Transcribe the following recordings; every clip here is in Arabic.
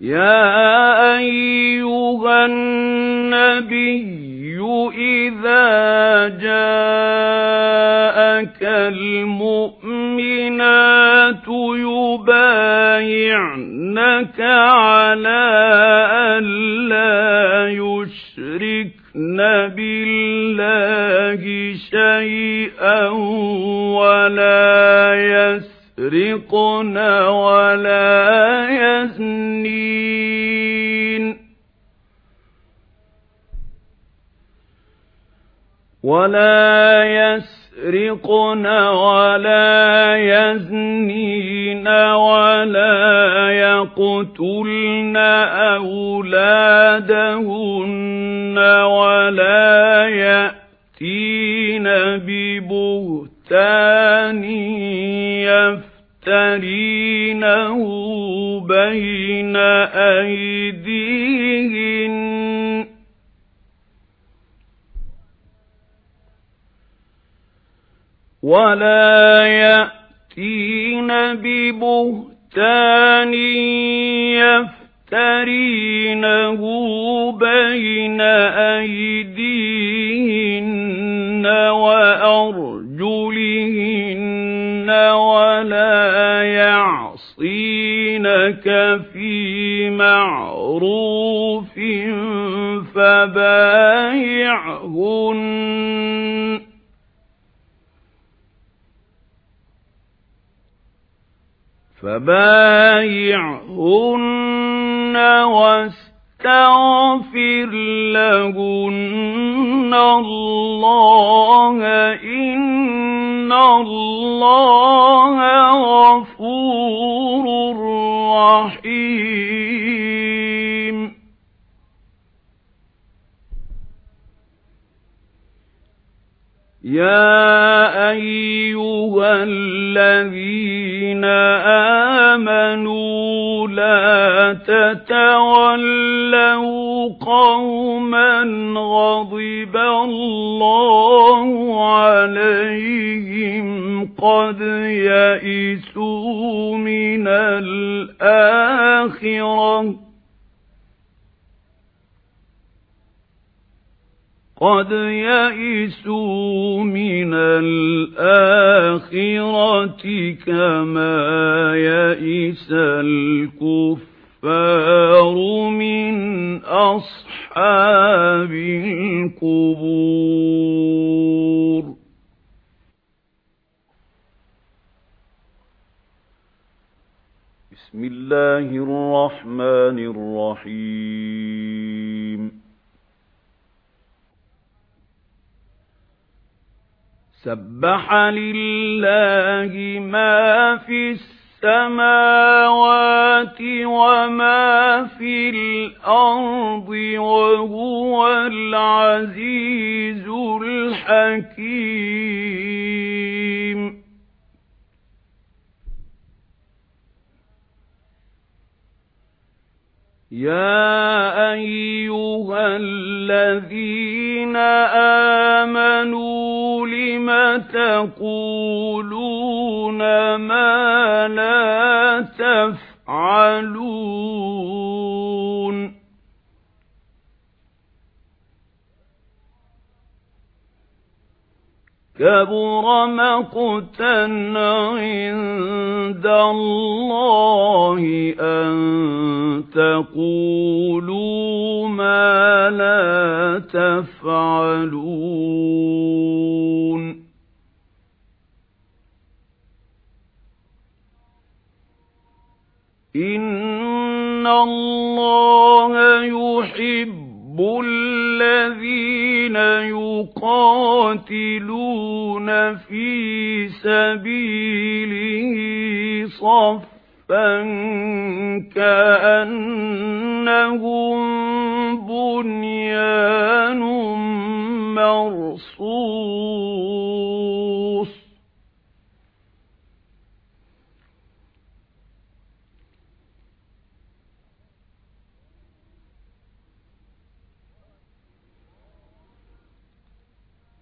يَا أَيُّهَا النَّبِيُّ إِذَا جَاءَكَ الْمُؤْمِنَاتُ يُبَايِعْنَكَ عَلَى أَن لَّا يُشْرِكْنَ بِاللَّهِ شَيْئًا وَلَا يَسْرِقْنَ وَلَا يَزْنِينَ وَلَا يَسْرِقْنَ وَلَا يَزْنِينَ وَلَا يَقْتُلْنَ أَوْلَادَهُنَّ وَلَا يَأْتِينَ بِبُهْتَانٍ يَفْتَرِينَهُ بَيْنَ أَيْدِيهِنَّ وَلَا يَأْتِينَ بِبُهْتَانٍ يَفْتَرِينَهُ بَيْنَ أَيْدِيهِنَّ وَأَرْجُلِهِنَّ وَلَا يَعْصِينَكَ فِي مَعْرُوفٍ فَبَايِعْهُنَّ فَبَايِعْهُنَّ وَاسْتَغْفِرْ لَهُنَّ اللَّهَ. إِنَّ اللَّهَ غَفُورٌ رَّحِيمٌ. يَا أَيُّهَا الَّذِينَ آمَنُوا لَا تَتَوَلَّوْا قَوْمًا غَضِبَ اللَّهُ عَلَيْهِمْ قَدْ يَئِسُوا مِنَ الْآخِرَةِ. قَدْ يَئِسُوا مِنَ الْآخِرَةِ كَمَا يَئِسَ الْكُفَّارُ مِنْ أَصْحَابِ الْقُبُورِ بسم الله الرحمن الرحيم سَبَّحَ لِلَّهِ مَا فِي السَّمَاوَاتِ وَمَا فِي الْأَرْضِ وَهُوَ الْعَزِيزُ الْحَكِيمُ. يَا أَيُّهَا الَّذِينَ آمَنُوا لِمَ تَقُولُونَ مَا لَا تَفْعَلُونَ كَبُرَ مَقْتًا عِندَ اللَّهِ أَن إِنَّ اللَّهَ يُحِبُّ الَّذِينَ يُقَاتِلُونَ فِي سَبِيلِهِ صَفًّا كَأَنَّهُم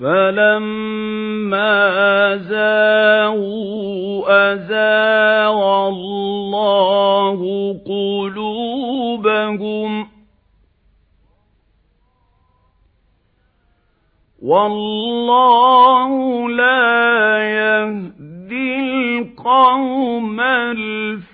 فَلَمَّا زَاغُوا أَزَاغَ اللَّهُ قُلُوبَهُمْ وَاللَّهُ لَا يَهْدِي الْقَوْمَ الْفَاسِقِينَ